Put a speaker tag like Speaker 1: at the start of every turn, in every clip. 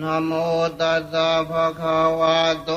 Speaker 1: นะโมตัสสะภะคะวะโต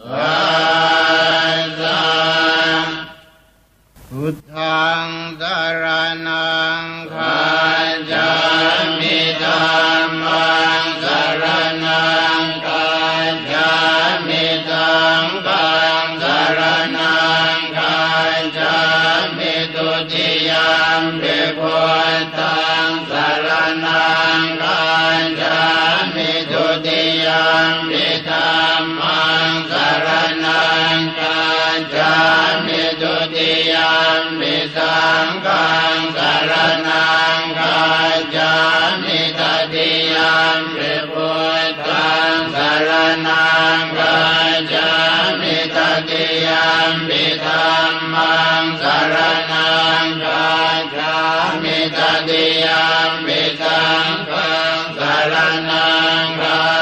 Speaker 1: พุทธังสารนังคาจามิธัมมังสารนังคาจามิสังฆังสารนังคาจามิตุติยามปิพุทธังสารนังคาจามิตุติยามปิธัมมั กังกรณังกาจามิตติยามเรพุตังสารนังกาจามิตติยามปิธรรมังสานังกาจามิตติยามปิสังฆังสารนังกา